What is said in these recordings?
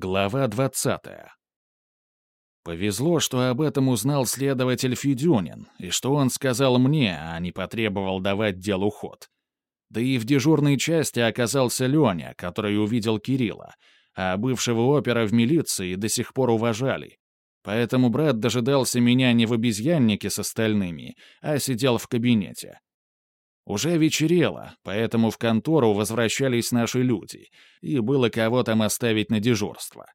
Глава 20. Повезло, что об этом узнал следователь Федюнин, и что он сказал мне, а не потребовал давать делу ход. Да и в дежурной части оказался Леня, который увидел Кирилла, а бывшего опера в милиции до сих пор уважали. Поэтому брат дожидался меня не в обезьяннике с остальными, а сидел в кабинете. Уже вечерело, поэтому в контору возвращались наши люди, и было кого там оставить на дежурство.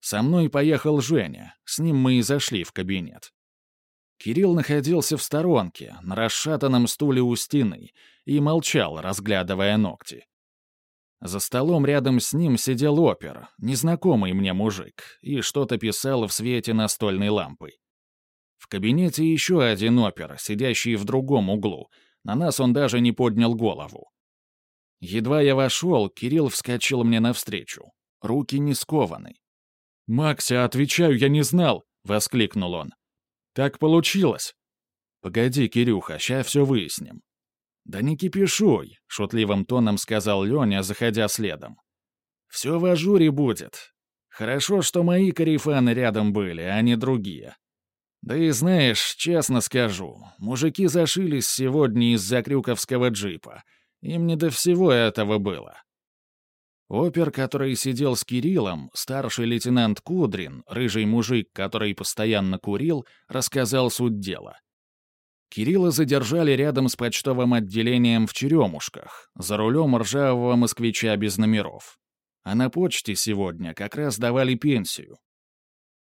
Со мной поехал Женя, с ним мы и зашли в кабинет. Кирилл находился в сторонке, на расшатанном стуле у стены, и молчал, разглядывая ногти. За столом рядом с ним сидел опер, незнакомый мне мужик, и что-то писал в свете настольной лампы. В кабинете еще один опер, сидящий в другом углу — на нас он даже не поднял голову. Едва я вошел, Кирилл вскочил мне навстречу. Руки не скованы. «Макся, отвечаю, я не знал!» — воскликнул он. «Так получилось!» «Погоди, Кирюха, ща все выясним». «Да не кипишуй», — шутливым тоном сказал Леня, заходя следом. «Все в ажуре будет. Хорошо, что мои карифаны рядом были, а не другие. Да и знаешь, честно скажу, мужики зашились сегодня из-за крюковского джипа. Им не до всего этого было. Опер, который сидел с Кириллом, старший лейтенант Кудрин, рыжий мужик, который постоянно курил, рассказал суть дела. Кирилла задержали рядом с почтовым отделением в Черемушках, за рулем ржавого москвича без номеров. А на почте сегодня как раз давали пенсию.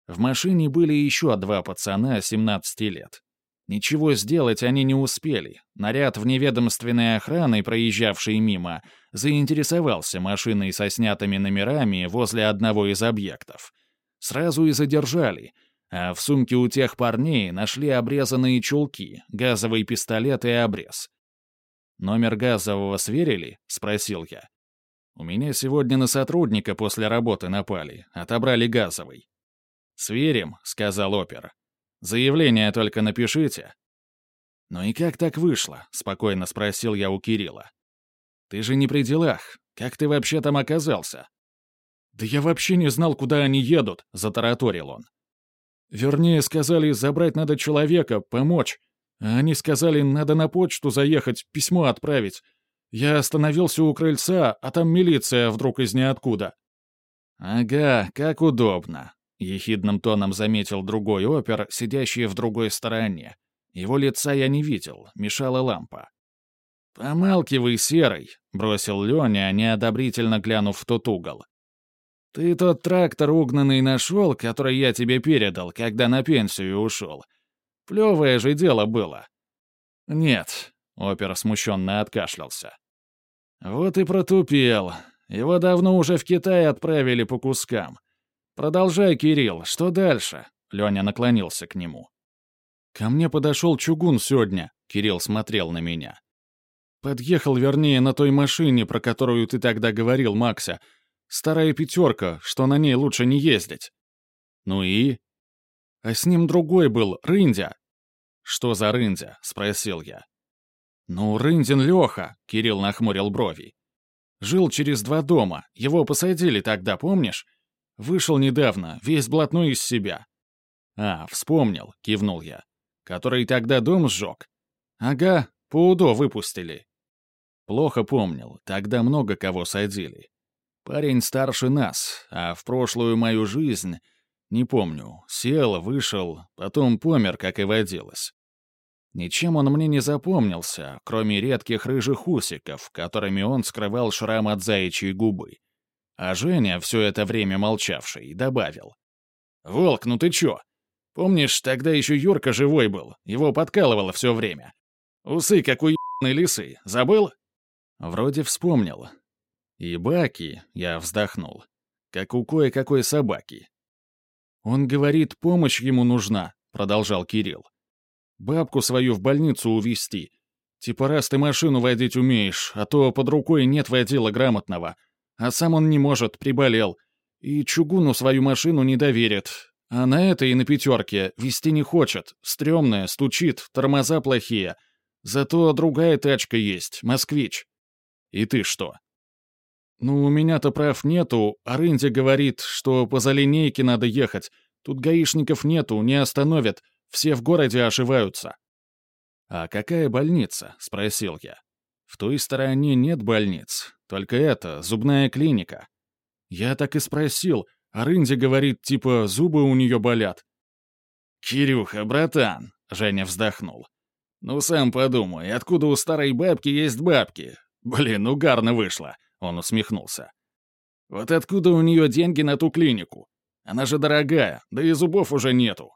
В машине были еще два пацана 17 лет. Ничего сделать они не успели. Наряд вневедомственной охраны, проезжавший мимо, заинтересовался машиной со снятыми номерами возле одного из объектов. Сразу и задержали, а в сумке у тех парней нашли обрезанные чулки, газовый пистолет и обрез. «Номер газового сверили?» — спросил я. «У меня сегодня на сотрудника после работы напали, отобрали газовый». «Сверим», — сказал опер. «Заявление только напишите». «Ну и как так вышло?» — спокойно спросил я у Кирилла. «Ты же не при делах. Как ты вообще там оказался?» «Да я вообще не знал, куда они едут», — затараторил он. «Вернее, сказали, забрать надо человека, помочь. А они сказали, надо на почту заехать, письмо отправить. Я остановился у крыльца, а там милиция вдруг из ниоткуда». «Ага, как удобно», — ехидным тоном заметил другой опер, сидящий в другой стороне. Его лица я не видел, мешала лампа. «Помалкивай, серый», — бросил Леня, неодобрительно глянув в тот угол. «Ты тот трактор угнанный нашел, который я тебе передал, когда на пенсию ушел. Плевое же дело было». «Нет», — опер смущенно откашлялся. «Вот и протупел. Его давно уже в Китай отправили по кускам. «Продолжай, Кирилл, что дальше?» Леня наклонился к нему. «Ко мне подошел чугун сегодня», — Кирилл смотрел на меня. «Подъехал, вернее, на той машине, про которую ты тогда говорил, Макса. Старая пятерка, что на ней лучше не ездить». «Ну и?» «А с ним другой был, Рындя». «Что за Рындя?» — спросил я. «Ну, Рындин Леха», — Кирилл нахмурил брови. «Жил через два дома, его посадили тогда, помнишь? Вышел недавно, весь блатной из себя». «А, вспомнил», — кивнул я. «Который тогда дом сжег?» «Ага, по УДО выпустили». Плохо помнил, тогда много кого садили. Парень старше нас, а в прошлую мою жизнь, не помню, сел, вышел, потом помер, как и водилось. Ничем он мне не запомнился, кроме редких рыжих усиков, которыми он скрывал шрам от заячьей губы. А Женя, все это время молчавший, добавил. «Волк, ну ты чё? Помнишь, тогда еще Юрка живой был, его подкалывало все время. Усы, как у ебаной лисы, забыл?» Вроде вспомнил. И баки, я вздохнул, как у кое-какой собаки. «Он говорит, помощь ему нужна», — продолжал Кирилл. «Бабку свою в больницу увезти. Типа раз ты машину водить умеешь, а то под рукой нет водила грамотного, а сам он не может, приболел. И чугуну свою машину не доверит. А на этой и на пятерке вести не хочет. Стремная, стучит, тормоза плохие. Зато другая тачка есть, москвич. И ты что? «Ну, у меня-то прав нету, а Рынди говорит, что по залинейке надо ехать. Тут гаишников нету, не остановят, все в городе ошиваются». «А какая больница?» — спросил я. «В той стороне нет больниц, только это, зубная клиника». Я так и спросил, а Рынди говорит, типа, зубы у нее болят. «Кирюха, братан», — Женя вздохнул. «Ну, сам подумай, откуда у старой бабки есть бабки? Блин, угарно вышло», — он усмехнулся. «Вот откуда у нее деньги на ту клинику? Она же дорогая, да и зубов уже нету».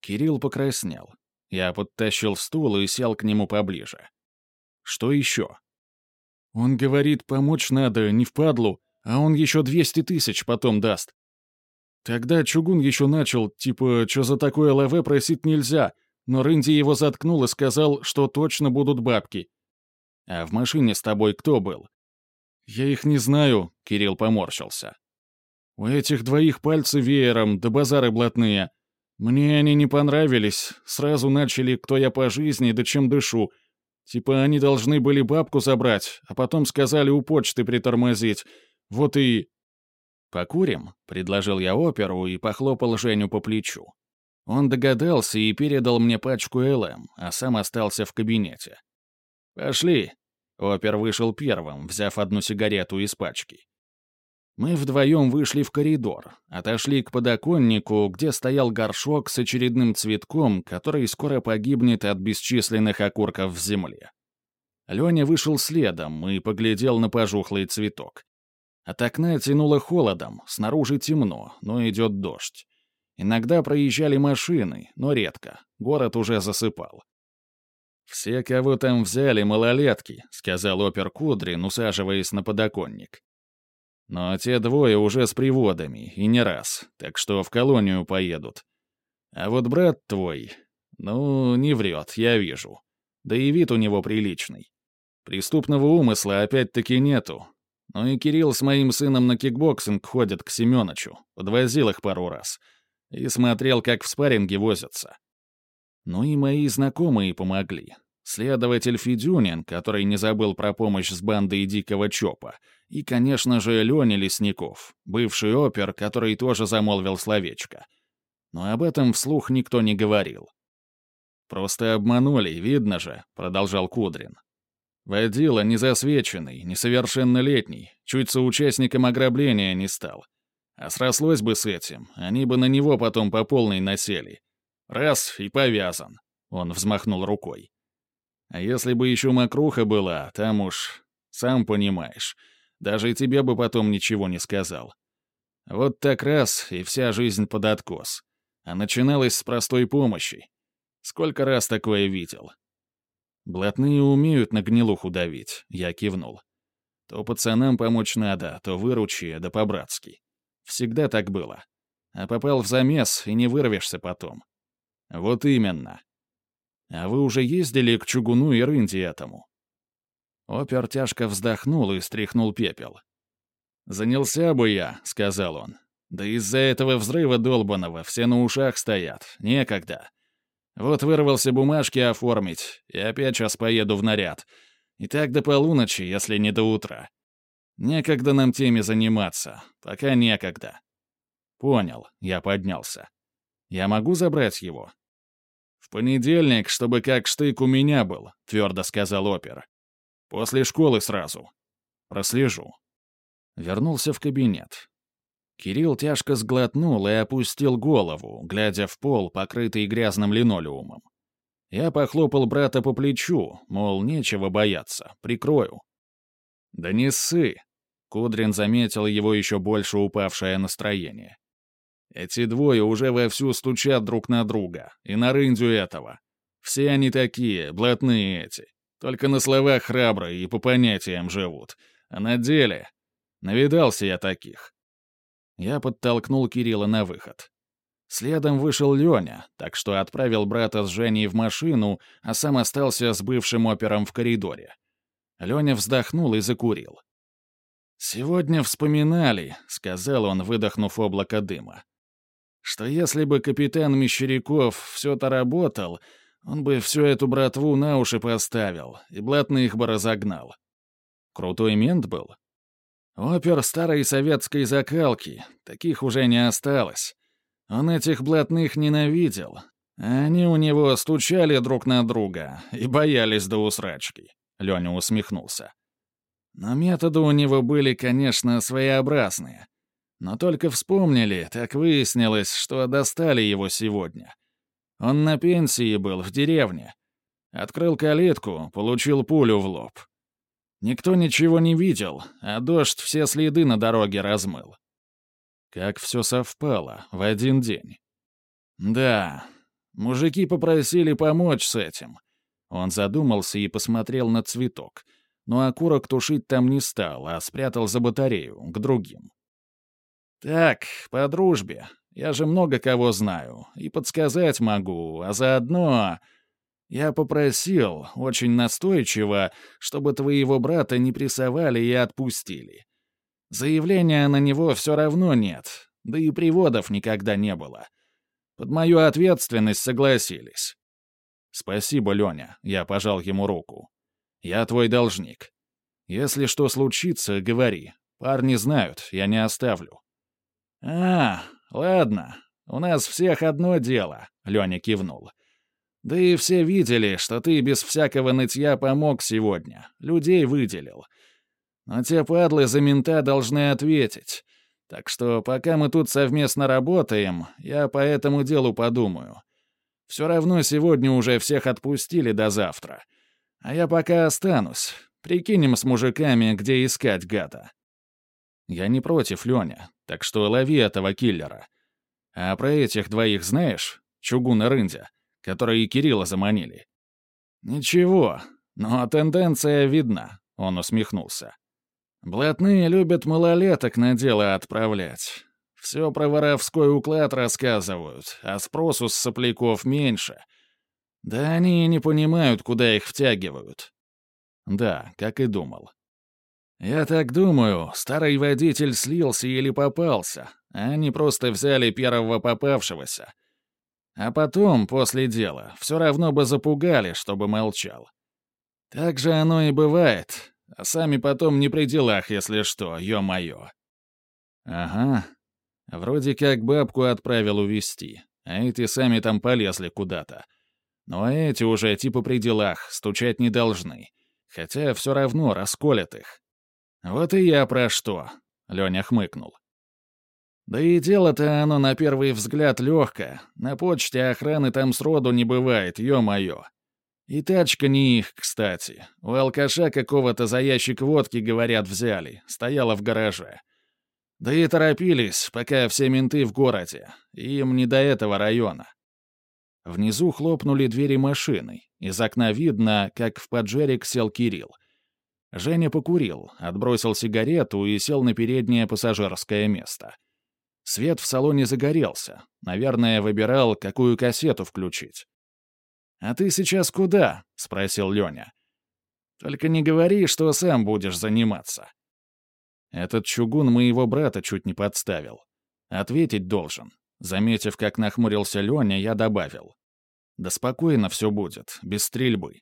Кирилл покраснел. Я подтащил стул и сел к нему поближе. «Что еще?» «Он говорит, помочь надо, не впадлу, а он еще 200 тысяч потом даст. Тогда Чугун еще начал, типа, что за такое ЛВ просить нельзя, но Рынди его заткнул и сказал, что точно будут бабки. А в машине с тобой кто был? Я их не знаю, Кирилл поморщился. У этих двоих пальцы веером, да базары блатные. Мне они не понравились, сразу начали, кто я по жизни, да чем дышу. Типа они должны были бабку забрать, а потом сказали у почты притормозить. Вот и... «Покурим?» — предложил я оперу и похлопал Женю по плечу. Он догадался и передал мне пачку ЛМ, а сам остался в кабинете. «Пошли!» — опер вышел первым, взяв одну сигарету из пачки. Мы вдвоем вышли в коридор, отошли к подоконнику, где стоял горшок с очередным цветком, который скоро погибнет от бесчисленных окурков в земле. Леня вышел следом и поглядел на пожухлый цветок. От окна тянуло холодом, снаружи темно, но идет дождь. Иногда проезжали машины, но редко. Город уже засыпал. «Все, кого там взяли, малолетки», — сказал опер Кудрин, усаживаясь на подоконник. «Но те двое уже с приводами, и не раз, так что в колонию поедут. А вот брат твой, ну, не врет, я вижу. Да и вид у него приличный. Преступного умысла опять-таки нету, ну и Кирилл с моим сыном на кикбоксинг ходят к Семёнычу. Подвозил их пару раз. И смотрел, как в спарринге возятся. Ну и мои знакомые помогли. Следователь Федюнин, который не забыл про помощь с бандой Дикого Чопа. И, конечно же, Леня Лесников, бывший опер, который тоже замолвил словечко. Но об этом вслух никто не говорил. «Просто обманули, видно же», — продолжал Кудрин. Водила незасвеченный, несовершеннолетний, чуть соучастником ограбления не стал. А срослось бы с этим, они бы на него потом по полной насели. Раз — и повязан. Он взмахнул рукой. А если бы еще мокруха была, там уж... Сам понимаешь, даже тебе бы потом ничего не сказал. Вот так раз, и вся жизнь под откос. А начиналось с простой помощи. Сколько раз такое видел? Блатные умеют на гнилуху давить, я кивнул. То пацанам помочь надо, то выручи, да по-братски. Всегда так было. А попал в замес, и не вырвешься потом. Вот именно. А вы уже ездили к чугуну и рынде этому?» Опер тяжко вздохнул и стряхнул пепел. «Занялся бы я», — сказал он. «Да из-за этого взрыва долбаного все на ушах стоят. Некогда. Вот вырвался бумажки оформить, и опять сейчас поеду в наряд. И так до полуночи, если не до утра. Некогда нам теми заниматься, пока некогда. Понял, я поднялся. Я могу забрать его? Понедельник, чтобы как штык у меня был, твердо сказал опер. После школы сразу. Прослежу. Вернулся в кабинет. Кирилл тяжко сглотнул и опустил голову, глядя в пол, покрытый грязным линолеумом. Я похлопал брата по плечу, мол, нечего бояться, прикрою. «Да не ссы!» — Кудрин заметил его еще больше упавшее настроение. «Эти двое уже вовсю стучат друг на друга, и на рындю этого. Все они такие, блатные эти. Только на словах храбрые и по понятиям живут. А на деле... Навидался я таких. Я подтолкнул Кирилла на выход. Следом вышел Леня, так что отправил брата с Женей в машину, а сам остался с бывшим опером в коридоре. Леня вздохнул и закурил. «Сегодня вспоминали», — сказал он, выдохнув облако дыма, «что если бы капитан Мещеряков все-то работал, он бы всю эту братву на уши поставил и блатных бы разогнал. Крутой мент был?» Опер старой советской закалки, таких уже не осталось. Он этих блатных ненавидел. Они у него стучали друг на друга и боялись до усрачки. Леня усмехнулся. Но методы у него были, конечно, своеобразные. Но только вспомнили, так выяснилось, что достали его сегодня. Он на пенсии был, в деревне. Открыл калитку, получил пулю в лоб. Никто ничего не видел, а дождь все следы на дороге размыл. Как все совпало в один день. Да, мужики попросили помочь с этим. Он задумался и посмотрел на цветок, но окурок тушить там не стал, а спрятал за батарею, к другим. «Так, по дружбе. Я же много кого знаю, и подсказать могу, а заодно...» Я попросил, очень настойчиво, чтобы твоего брата не прессовали и отпустили. Заявления на него все равно нет, да и приводов никогда не было. Под мою ответственность согласились. Спасибо, Леня, я пожал ему руку. Я твой должник. Если что случится, говори. Парни знают, я не оставлю. А, ладно, у нас всех одно дело, Леня кивнул. Да и все видели, что ты без всякого нытья помог сегодня, людей выделил. Но те падлы за мента должны ответить. Так что пока мы тут совместно работаем, я по этому делу подумаю. Все равно сегодня уже всех отпустили до завтра. А я пока останусь. Прикинем с мужиками, где искать гада. Я не против, Леня, так что лови этого киллера. А про этих двоих знаешь? Чугун и Рындя которые Кирилла заманили. «Ничего, но тенденция видна», — он усмехнулся. «Блатные любят малолеток на дело отправлять. Все про воровской уклад рассказывают, а спросу с сопляков меньше. Да они и не понимают, куда их втягивают». «Да, как и думал». «Я так думаю, старый водитель слился или попался, а они просто взяли первого попавшегося. А потом, после дела, все равно бы запугали, чтобы молчал. Так же оно и бывает, а сами потом не при делах, если что, ё-моё. Ага. Вроде как бабку отправил увести, а эти сами там полезли куда-то. Но эти уже типа при делах, стучать не должны. Хотя все равно расколят их. Вот и я про что, — Леня хмыкнул. Да и дело-то оно на первый взгляд легкое. На почте охраны там сроду не бывает, ё-моё. И тачка не их, кстати. У алкаша какого-то за ящик водки, говорят, взяли. Стояла в гараже. Да и торопились, пока все менты в городе. Им не до этого района. Внизу хлопнули двери машины. Из окна видно, как в поджерик сел Кирилл. Женя покурил, отбросил сигарету и сел на переднее пассажирское место. Свет в салоне загорелся. Наверное, выбирал, какую кассету включить. «А ты сейчас куда?» — спросил Леня. «Только не говори, что сам будешь заниматься». Этот чугун моего брата чуть не подставил. Ответить должен. Заметив, как нахмурился Леня, я добавил. «Да спокойно все будет, без стрельбы.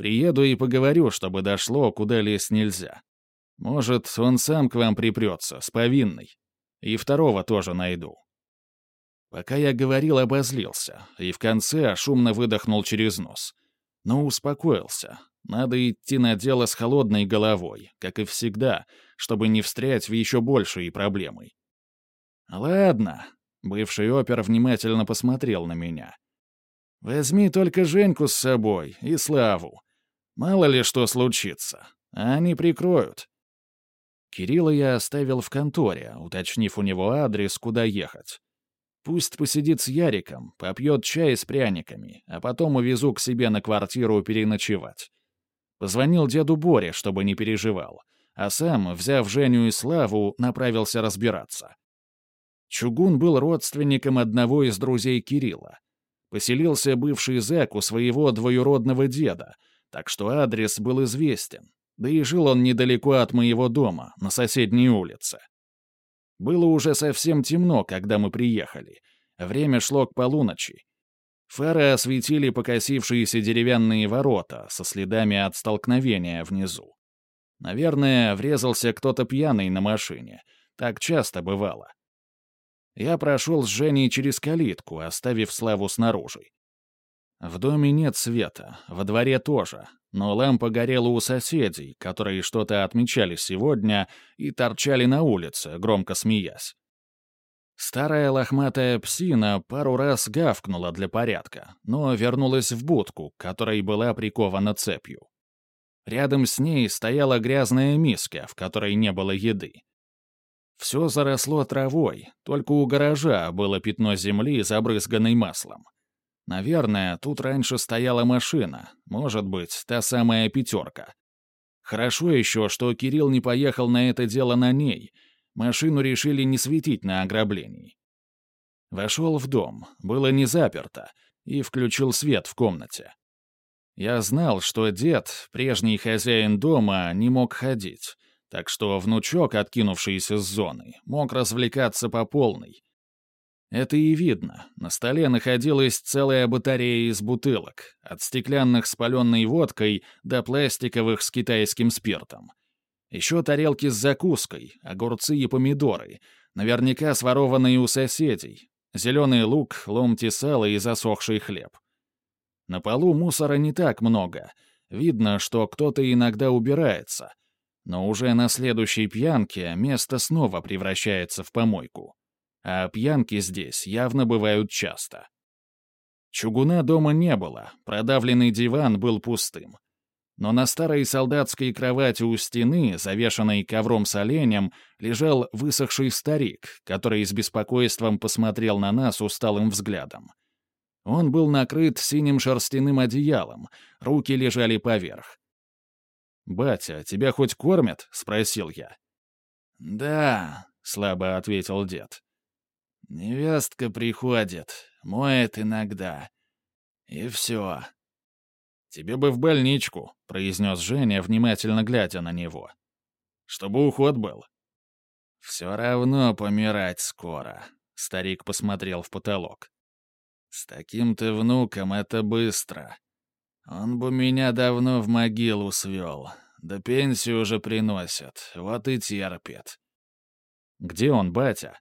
Приеду и поговорю, чтобы дошло, куда лезть нельзя. Может, он сам к вам припрется, с повинной. И второго тоже найду. Пока я говорил, обозлился, и в конце шумно выдохнул через нос. Но успокоился. Надо идти на дело с холодной головой, как и всегда, чтобы не встрять в еще большие проблемы. «Ладно», — бывший опер внимательно посмотрел на меня. «Возьми только Женьку с собой и Славу. Мало ли что случится, а они прикроют. Кирилла я оставил в конторе, уточнив у него адрес, куда ехать. Пусть посидит с Яриком, попьет чай с пряниками, а потом увезу к себе на квартиру переночевать. Позвонил деду Боре, чтобы не переживал, а сам, взяв Женю и Славу, направился разбираться. Чугун был родственником одного из друзей Кирилла. Поселился бывший зэк у своего двоюродного деда, так что адрес был известен. Да и жил он недалеко от моего дома, на соседней улице. Было уже совсем темно, когда мы приехали. Время шло к полуночи. Фары осветили покосившиеся деревянные ворота со следами от столкновения внизу. Наверное, врезался кто-то пьяный на машине. Так часто бывало. Я прошел с Женей через калитку, оставив Славу снаружи. В доме нет света, во дворе тоже, но лампа горела у соседей, которые что-то отмечали сегодня и торчали на улице, громко смеясь. Старая лохматая псина пару раз гавкнула для порядка, но вернулась в будку, которой была прикована цепью. Рядом с ней стояла грязная миска, в которой не было еды. Все заросло травой, только у гаража было пятно земли, забрызганной маслом. Наверное, тут раньше стояла машина, может быть, та самая пятерка. Хорошо еще, что Кирилл не поехал на это дело на ней. Машину решили не светить на ограблении. Вошел в дом, было не заперто, и включил свет в комнате. Я знал, что дед, прежний хозяин дома, не мог ходить, так что внучок, откинувшийся с зоны, мог развлекаться по полной. Это и видно. На столе находилась целая батарея из бутылок, от стеклянных с паленой водкой до пластиковых с китайским спиртом. Еще тарелки с закуской, огурцы и помидоры, наверняка сворованные у соседей, зеленый лук, ломти сала и засохший хлеб. На полу мусора не так много. Видно, что кто-то иногда убирается. Но уже на следующей пьянке место снова превращается в помойку а пьянки здесь явно бывают часто. Чугуна дома не было, продавленный диван был пустым. Но на старой солдатской кровати у стены, завешанной ковром с оленем, лежал высохший старик, который с беспокойством посмотрел на нас усталым взглядом. Он был накрыт синим шерстяным одеялом, руки лежали поверх. «Батя, тебя хоть кормят?» — спросил я. «Да», — слабо ответил дед. Невестка приходит, моет иногда. И все. «Тебе бы в больничку», — произнес Женя, внимательно глядя на него. «Чтобы уход был». «Все равно помирать скоро», — старик посмотрел в потолок. «С таким-то внуком это быстро. Он бы меня давно в могилу свел. Да пенсию уже приносят, вот и терпит». «Где он, батя?»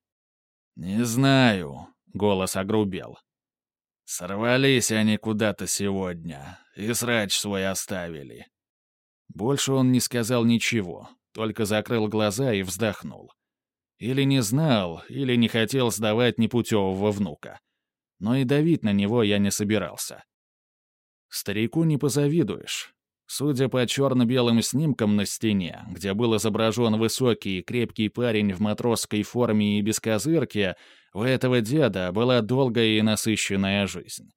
«Не знаю», — голос огрубел. «Сорвались они куда-то сегодня и срач свой оставили». Больше он не сказал ничего, только закрыл глаза и вздохнул. Или не знал, или не хотел сдавать непутевого внука. Но и давить на него я не собирался. Старику не позавидуешь. Судя по черно-белым снимкам на стене, где был изображен высокий и крепкий парень в матросской форме и без козырки, у этого деда была долгая и насыщенная жизнь.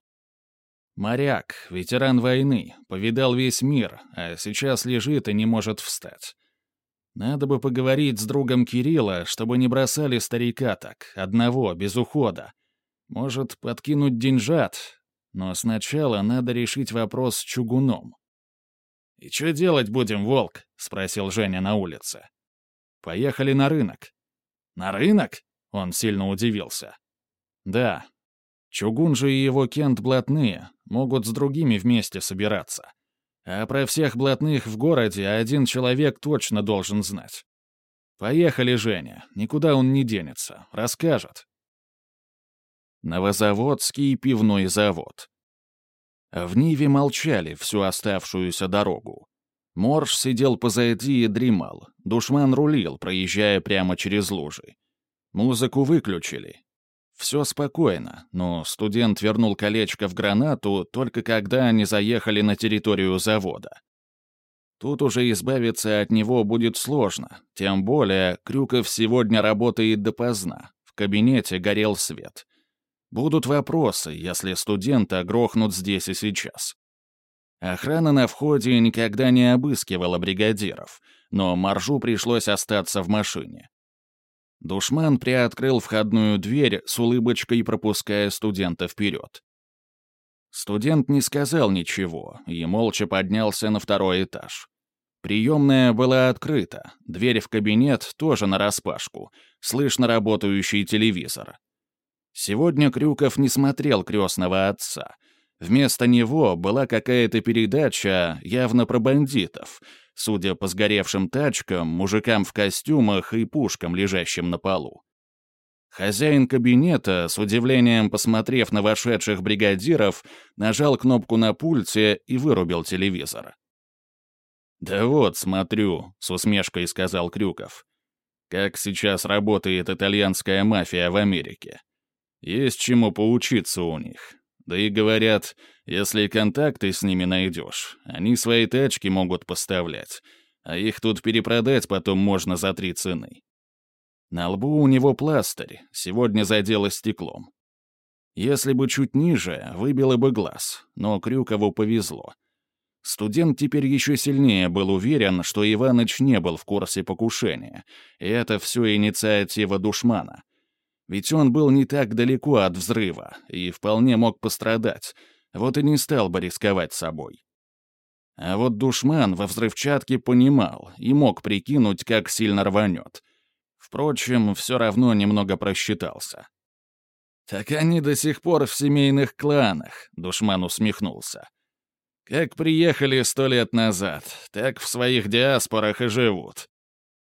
Моряк, ветеран войны, повидал весь мир, а сейчас лежит и не может встать. Надо бы поговорить с другом Кирилла, чтобы не бросали старика так, одного, без ухода. Может, подкинуть деньжат, но сначала надо решить вопрос с чугуном. «И что делать будем, Волк?» — спросил Женя на улице. «Поехали на рынок». «На рынок?» — он сильно удивился. «Да. Чугун же и его кент блатные, могут с другими вместе собираться. А про всех блатных в городе один человек точно должен знать. Поехали, Женя, никуда он не денется, расскажет». Новозаводский пивной завод. В Ниве молчали всю оставшуюся дорогу. Морж сидел позади и дремал. Душман рулил, проезжая прямо через лужи. Музыку выключили. Все спокойно, но студент вернул колечко в гранату только когда они заехали на территорию завода. Тут уже избавиться от него будет сложно, тем более Крюков сегодня работает допоздна. В кабинете горел свет. Будут вопросы, если студента грохнут здесь и сейчас. Охрана на входе никогда не обыскивала бригадиров, но Маржу пришлось остаться в машине. Душман приоткрыл входную дверь с улыбочкой, пропуская студента вперед. Студент не сказал ничего и молча поднялся на второй этаж. Приемная была открыта, дверь в кабинет тоже нараспашку, слышно работающий телевизор. Сегодня Крюков не смотрел «Крестного отца». Вместо него была какая-то передача явно про бандитов, судя по сгоревшим тачкам, мужикам в костюмах и пушкам, лежащим на полу. Хозяин кабинета, с удивлением посмотрев на вошедших бригадиров, нажал кнопку на пульте и вырубил телевизор. «Да вот, смотрю», — с усмешкой сказал Крюков. «Как сейчас работает итальянская мафия в Америке. Есть чему поучиться у них. Да и говорят, если контакты с ними найдешь, они свои тачки могут поставлять, а их тут перепродать потом можно за три цены. На лбу у него пластырь, сегодня задело стеклом. Если бы чуть ниже, выбило бы глаз, но Крюкову повезло. Студент теперь еще сильнее был уверен, что Иваныч не был в курсе покушения, и это все инициатива душмана. Ведь он был не так далеко от взрыва и вполне мог пострадать, вот и не стал бы рисковать собой. А вот душман во взрывчатке понимал и мог прикинуть, как сильно рванет — Впрочем, все равно немного просчитался. «Так они до сих пор в семейных кланах», — душман усмехнулся. «Как приехали сто лет назад, так в своих диаспорах и живут.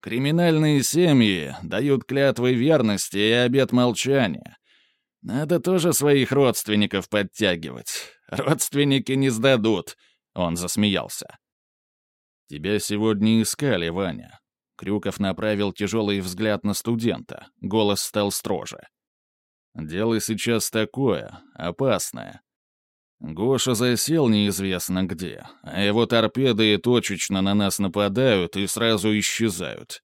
Криминальные семьи дают клятвы верности и обет молчания. Надо тоже своих родственников подтягивать. Родственники не сдадут», — он засмеялся. «Тебя сегодня искали, Ваня. Крюков направил тяжелый взгляд на студента. Голос стал строже. «Дело сейчас такое, опасное. Гоша засел неизвестно где, а его торпеды точечно на нас нападают и сразу исчезают.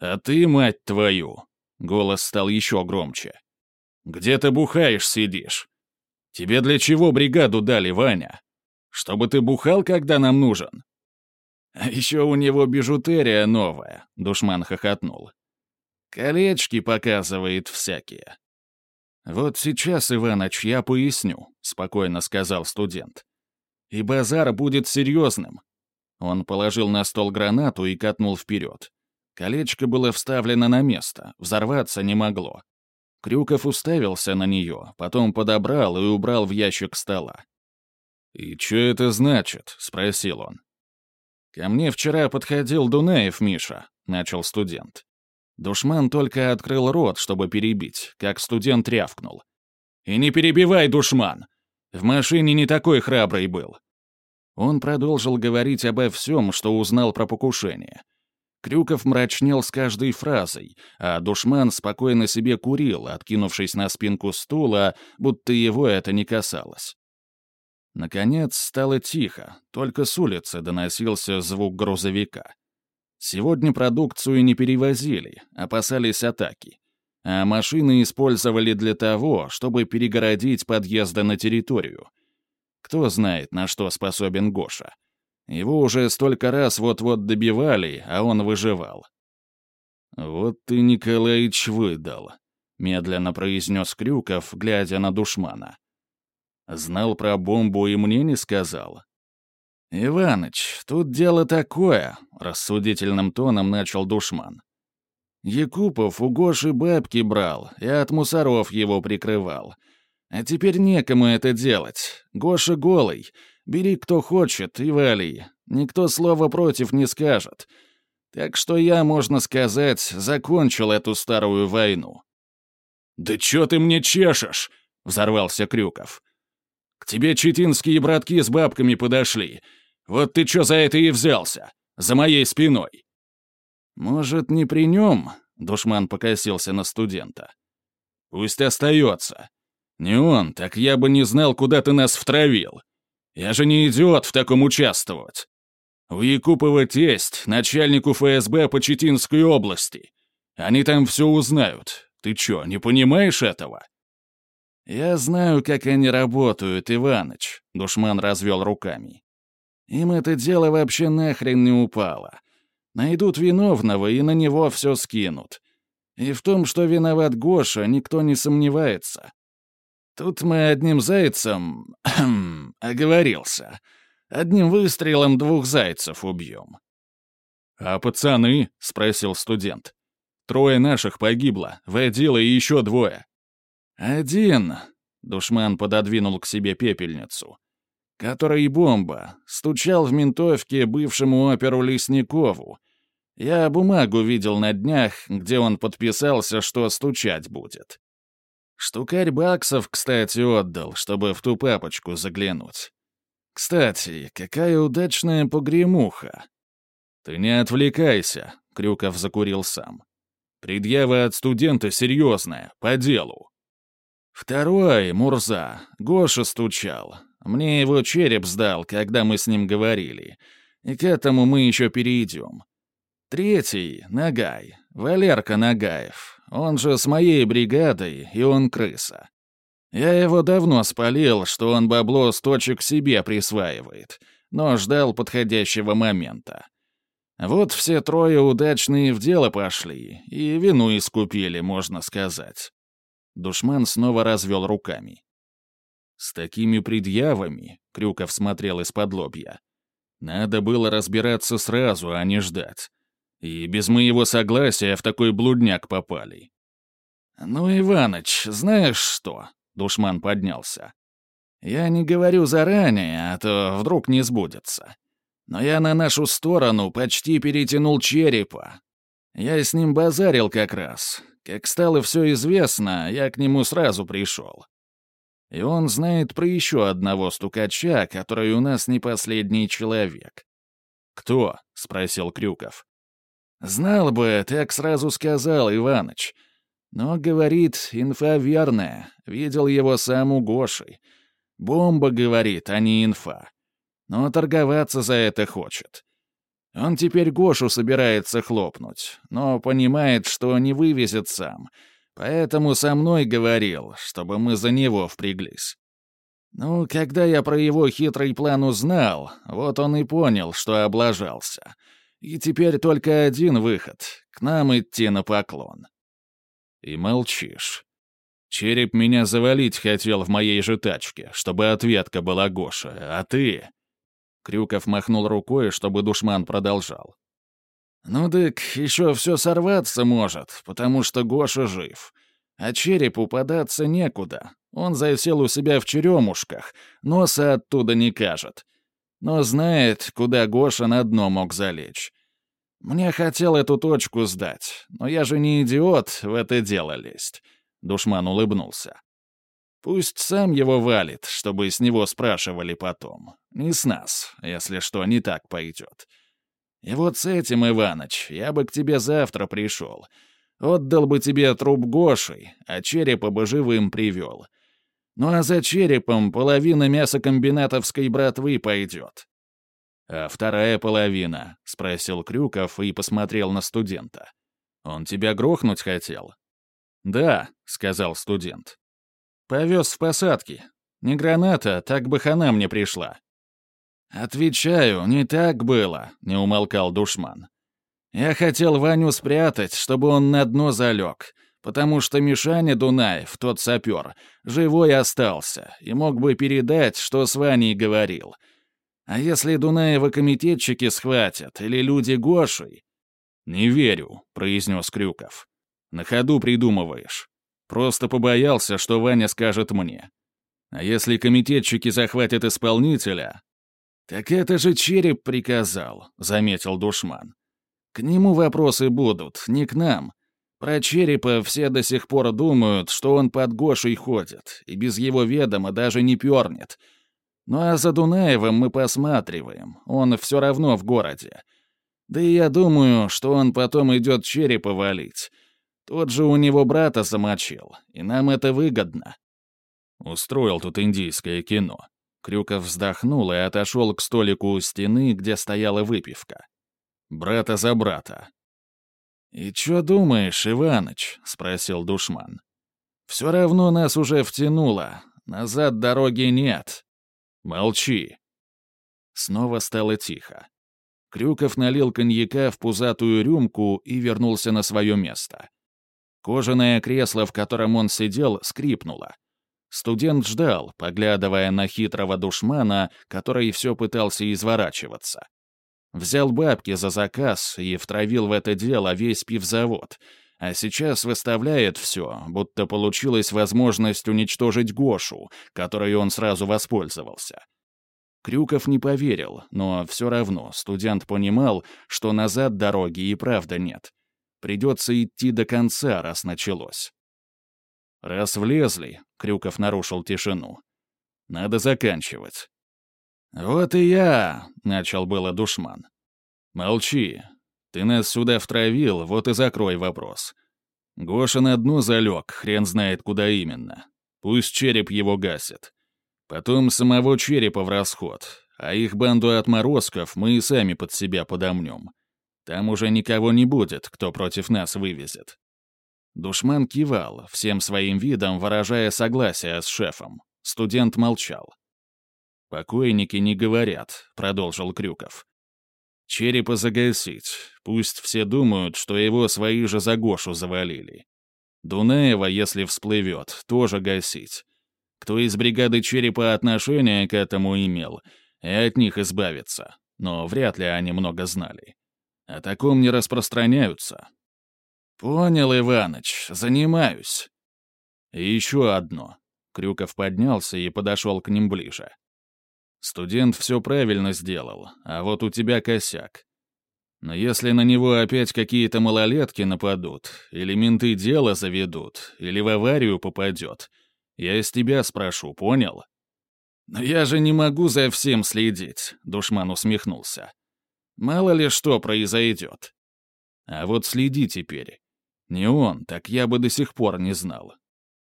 А ты, мать твою!» Голос стал еще громче. «Где ты бухаешь сидишь? Тебе для чего бригаду дали, Ваня? Чтобы ты бухал, когда нам нужен? А еще у него бижутерия новая», — душман хохотнул. «Колечки показывает всякие». «Вот сейчас, Иваныч, я поясню», — спокойно сказал студент. «И базар будет серьезным». Он положил на стол гранату и катнул вперед. Колечко было вставлено на место, взорваться не могло. Крюков уставился на нее, потом подобрал и убрал в ящик стола. «И что это значит?» — спросил он. «Ко мне вчера подходил Дунаев Миша», — начал студент. Душман только открыл рот, чтобы перебить, как студент рявкнул. «И не перебивай, душман! В машине не такой храбрый был!» Он продолжил говорить обо всем, что узнал про покушение. Крюков мрачнел с каждой фразой, а душман спокойно себе курил, откинувшись на спинку стула, будто его это не касалось. Наконец стало тихо, только с улицы доносился звук грузовика. Сегодня продукцию не перевозили, опасались атаки. А машины использовали для того, чтобы перегородить подъезды на территорию. Кто знает, на что способен Гоша. Его уже столько раз вот-вот добивали, а он выживал. «Вот ты, Николаич, выдал», — медленно произнес Крюков, глядя на душмана. Знал про бомбу и мне не сказал. «Иваныч, тут дело такое», — рассудительным тоном начал душман. Якупов у Гоши бабки брал и от мусоров его прикрывал. А теперь некому это делать. Гоша голый. Бери кто хочет и вали. Никто слова против не скажет. Так что я, можно сказать, закончил эту старую войну. «Да чё ты мне чешешь?» — взорвался Крюков. К тебе читинские братки с бабками подошли. Вот ты чё за это и взялся? За моей спиной». «Может, не при нем?» — душман покосился на студента. «Пусть остается. Не он, так я бы не знал, куда ты нас втравил. Я же не идиот в таком участвовать. У Якупова тесть, начальнику ФСБ по Читинской области. Они там все узнают. Ты чё, не понимаешь этого?» «Я знаю, как они работают, Иваныч», — душман развел руками. «Им это дело вообще нахрен не упало. Найдут виновного и на него все скинут. И в том, что виноват Гоша, никто не сомневается. Тут мы одним зайцем... оговорился. Одним выстрелом двух зайцев убьем». «А пацаны?» — спросил студент. «Трое наших погибло, водила и еще двое. «Один!» — душман пододвинул к себе пепельницу. Который бомба, стучал в ментовке бывшему оперу Лесникову. Я бумагу видел на днях, где он подписался, что стучать будет. Штукарь баксов, кстати, отдал, чтобы в ту папочку заглянуть. Кстати, какая удачная погремуха. Ты не отвлекайся, Крюков закурил сам. Предъява от студента серьезная, по делу. Второй, Мурза, Гоша стучал. Мне его череп сдал, когда мы с ним говорили. И к этому мы еще перейдем. Третий, Нагай, Валерка Нагаев. Он же с моей бригадой, и он крыса. Я его давно спалил, что он бабло с точек себе присваивает, но ждал подходящего момента. Вот все трое удачные в дело пошли, и вину искупили, можно сказать. Душман снова развел руками. С такими предъявами, Крюков смотрел из-под лобья, надо было разбираться сразу, а не ждать. И без моего согласия в такой блудняк попали. «Ну, Иваныч, знаешь что?» — душман поднялся. «Я не говорю заранее, а то вдруг не сбудется но я на нашу сторону почти перетянул черепа. Я с ним базарил как раз. Как стало все известно, я к нему сразу пришел. И он знает про еще одного стукача, который у нас не последний человек. «Кто?» — спросил Крюков. «Знал бы, так сразу сказал Иваныч. Но, говорит, инфа верная. Видел его сам у Гоши. Бомба, говорит, а не инфа но торговаться за это хочет. Он теперь Гошу собирается хлопнуть, но понимает, что не вывезет сам, поэтому со мной говорил, чтобы мы за него впряглись. Ну, когда я про его хитрый план узнал, вот он и понял, что облажался. И теперь только один выход — к нам идти на поклон. И молчишь. Череп меня завалить хотел в моей же тачке, чтобы ответка была Гоша, а ты... Крюков махнул рукой, чтобы душман продолжал. «Ну так еще все сорваться может, потому что Гоша жив. А черепу податься некуда. Он засел у себя в черемушках, носа оттуда не кажет. Но знает, куда Гоша на дно мог залечь. Мне хотел эту точку сдать, но я же не идиот в это дело лезть». Душман улыбнулся. Пусть сам его валит, чтобы с него спрашивали потом. Не с нас, если что не так пойдет. И вот с этим, Иваныч, я бы к тебе завтра пришел. Отдал бы тебе труп Гоши, а черепа бы живым привел. Ну а за черепом половина мясокомбинатовской братвы пойдет. «А вторая половина?» — спросил Крюков и посмотрел на студента. «Он тебя грохнуть хотел?» «Да», — сказал студент. Повез в посадки. Не граната, так бы хана мне пришла. «Отвечаю, не так было», — не умолкал душман. «Я хотел Ваню спрятать, чтобы он на дно залег, потому что Мишаня Дунаев, тот сапер, живой остался и мог бы передать, что с Ваней говорил. А если Дунаева комитетчики схватят или люди Гошей?» «Не верю», — произнес Крюков. «На ходу придумываешь. Просто побоялся, что Ваня скажет мне. А если комитетчики захватят исполнителя... «Так это же череп приказал», — заметил душман. «К нему вопросы будут, не к нам. Про черепа все до сих пор думают, что он под Гошей ходит, и без его ведома даже не пернет. Ну а за Дунаевым мы посматриваем, он все равно в городе. Да и я думаю, что он потом идет черепа валить. Тот же у него брата замочил, и нам это выгодно. Устроил тут индийское кино. Крюков вздохнул и отошел к столику у стены, где стояла выпивка. Брата за брата. «И чё думаешь, Иваныч?» — спросил душман. «Все равно нас уже втянуло. Назад дороги нет. Молчи». Снова стало тихо. Крюков налил коньяка в пузатую рюмку и вернулся на свое место. Кожаное кресло, в котором он сидел, скрипнуло. Студент ждал, поглядывая на хитрого душмана, который все пытался изворачиваться. Взял бабки за заказ и втравил в это дело весь пивзавод, а сейчас выставляет все, будто получилась возможность уничтожить Гошу, которой он сразу воспользовался. Крюков не поверил, но все равно студент понимал, что назад дороги и правда нет. Придется идти до конца, раз началось. «Раз влезли», — Крюков нарушил тишину, — «надо заканчивать». «Вот и я», — начал было душман. «Молчи. Ты нас сюда втравил, вот и закрой вопрос. Гоша на дно залег, хрен знает куда именно. Пусть череп его гасит. Потом самого черепа в расход, а их банду отморозков мы и сами под себя подомнем. Там уже никого не будет, кто против нас вывезет». Душман кивал, всем своим видом выражая согласие с шефом. Студент молчал. «Покойники не говорят», — продолжил Крюков. «Черепа загасить. Пусть все думают, что его свои же за Гошу завалили. Дунаева, если всплывет, тоже гасить. Кто из бригады черепа отношения к этому имел, и от них избавиться. Но вряд ли они много знали. О таком не распространяются. «Понял, Иваныч, занимаюсь». И еще одно. Крюков поднялся и подошел к ним ближе. «Студент все правильно сделал, а вот у тебя косяк. Но если на него опять какие-то малолетки нападут, или менты дело заведут, или в аварию попадет, я из тебя спрошу, понял?» «Но я же не могу за всем следить», — душман усмехнулся. «Мало ли что произойдет. А вот следи теперь. Не он, так я бы до сих пор не знал.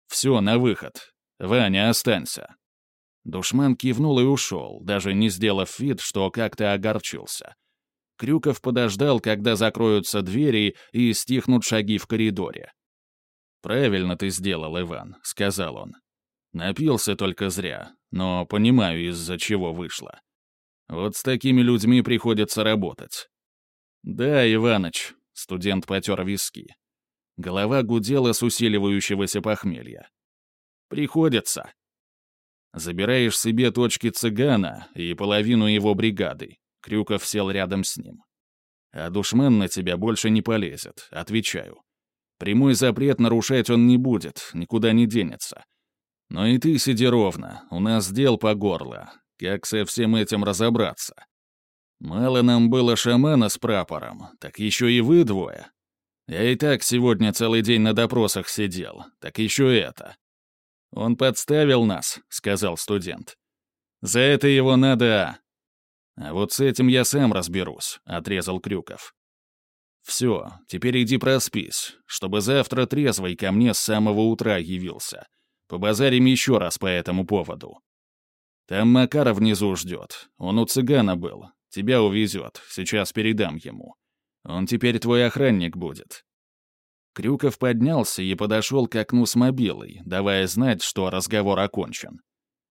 Все, на выход. Ваня, останься. Душман кивнул и ушел, даже не сделав вид, что как-то огорчился. Крюков подождал, когда закроются двери и стихнут шаги в коридоре. «Правильно ты сделал, Иван», — сказал он. «Напился только зря, но понимаю, из-за чего вышло. Вот с такими людьми приходится работать». «Да, Иваныч», — студент потер виски. Голова гудела с усиливающегося похмелья. «Приходится». Забираешь себе точки цыгана и половину его бригады. Крюков сел рядом с ним. А душман на тебя больше не полезет, отвечаю. Прямой запрет нарушать он не будет, никуда не денется. Но и ты сиди ровно, у нас дел по горло. Как со всем этим разобраться? Мало нам было шамана с прапором, так еще и вы двое. Я и так сегодня целый день на допросах сидел, так еще это. Он подставил нас, сказал студент. За это его надо... А вот с этим я сам разберусь, отрезал Крюков. Все, теперь иди проспись, чтобы завтра трезвый ко мне с самого утра явился. Побазарим еще раз по этому поводу. Там Макара внизу ждет. Он у цыгана был. Тебя увезет. Сейчас передам ему. Он теперь твой охранник будет». Крюков поднялся и подошел к окну с мобилой, давая знать, что разговор окончен.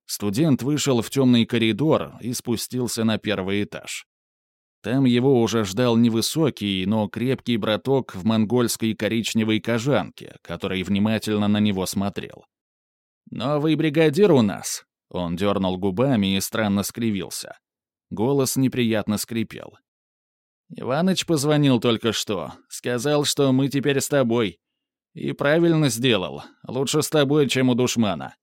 Студент вышел в темный коридор и спустился на первый этаж. Там его уже ждал невысокий, но крепкий браток в монгольской коричневой кожанке, который внимательно на него смотрел. «Новый бригадир у нас!» Он дернул губами и странно скривился. Голос неприятно скрипел. Иваныч позвонил только что. Сказал, что мы теперь с тобой. И правильно сделал. Лучше с тобой, чем у душмана.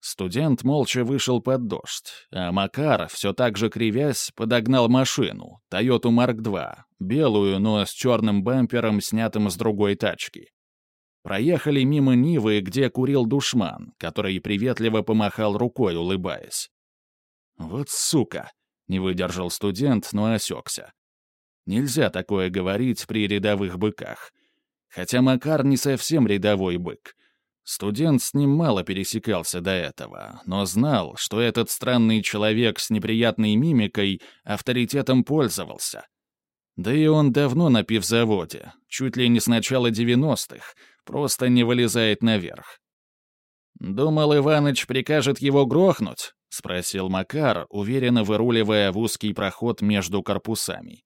Студент молча вышел под дождь, а Макар, все так же кривясь, подогнал машину, Toyota Mark II, белую, но с черным бампером, снятым с другой тачки. Проехали мимо Нивы, где курил душман, который приветливо помахал рукой, улыбаясь. «Вот сука!» — не выдержал студент, но осекся. Нельзя такое говорить при рядовых быках. Хотя Макар не совсем рядовой бык. Студент с ним мало пересекался до этого, но знал, что этот странный человек с неприятной мимикой авторитетом пользовался. Да и он давно на пивзаводе, чуть ли не с начала 90-х, просто не вылезает наверх. «Думал, Иваныч прикажет его грохнуть?» — спросил Макар, уверенно выруливая в узкий проход между корпусами.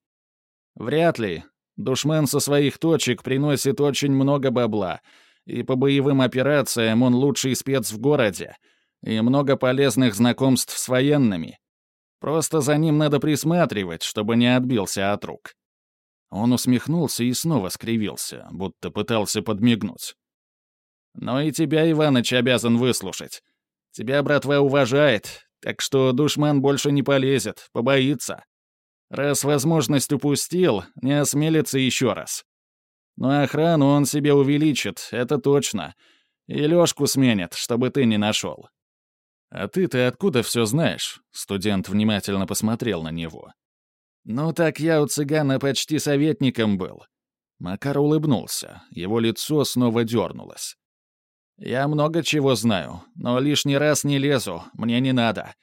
Вряд ли. Душман со своих точек приносит очень много бабла, и по боевым операциям он лучший спец в городе, и много полезных знакомств с военными. Просто за ним надо присматривать, чтобы не отбился от рук». Он усмехнулся и снова скривился, будто пытался подмигнуть. «Но и тебя, Иваныч, обязан выслушать. Тебя братва уважает, Так что душман больше не полезет, побоится. Раз возможность упустил, не осмелится еще раз. Но охрану он себе увеличит, это точно. И Лёшку сменит, чтобы ты не нашел. «А ты-то откуда все знаешь?» Студент внимательно посмотрел на него. «Ну так я у цыгана почти советником был». Макар улыбнулся, его лицо снова дернулось. «Я много чего знаю, но лишний раз не лезу, мне не надо.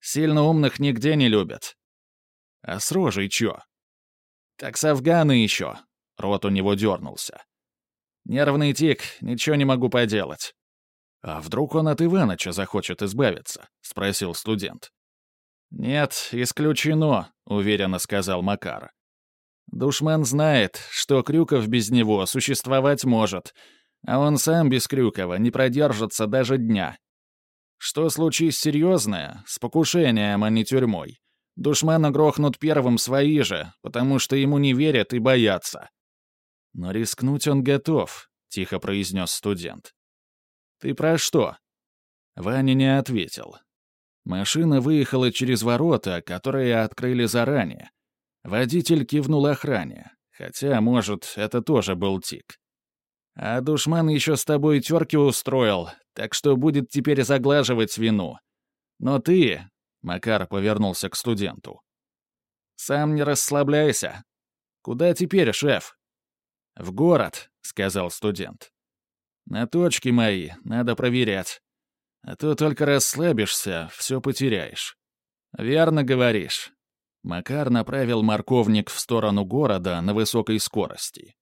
Сильно умных нигде не любят. А с рожей чё? Так с Афгана еще. Рот у него дернулся. Нервный тик, ничего не могу поделать. «А вдруг он от Иваныча захочет избавиться?» — спросил студент. «Нет, исключено», — уверенно сказал Макар. «Душман знает, что Крюков без него существовать может, а он сам без Крюкова не продержится даже дня. Что случись серьезное, с покушением, а не тюрьмой, Душмана грохнут первым свои же, потому что ему не верят и боятся. Но рискнуть он готов, тихо произнес студент. Ты про что? Ваня не ответил. Машина выехала через ворота, которые открыли заранее. Водитель кивнул охране, хотя, может, это тоже был тик. А душман еще с тобой терки устроил, так что будет теперь заглаживать вину. Но ты, Макар повернулся к студенту. «Сам не расслабляйся. Куда теперь, шеф?» «В город», — сказал студент. «На точки мои, надо проверять. А то только расслабишься, все потеряешь». «Верно говоришь». Макар направил морковник в сторону города на высокой скорости.